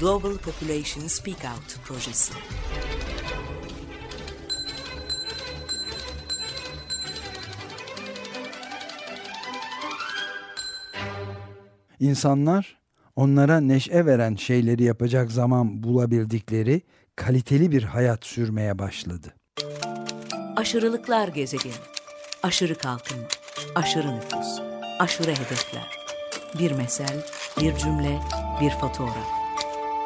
Global Population Speak Out projesi. İnsanlar onlara neşe veren şeyleri yapacak zaman bulabildikleri kaliteli bir hayat sürmeye başladı. Aşırılıklar gezegeni. Aşırı kalkınma, aşırı nüfus, aşırı hedefler. Bir mesel, bir cümle, bir fotoğraf.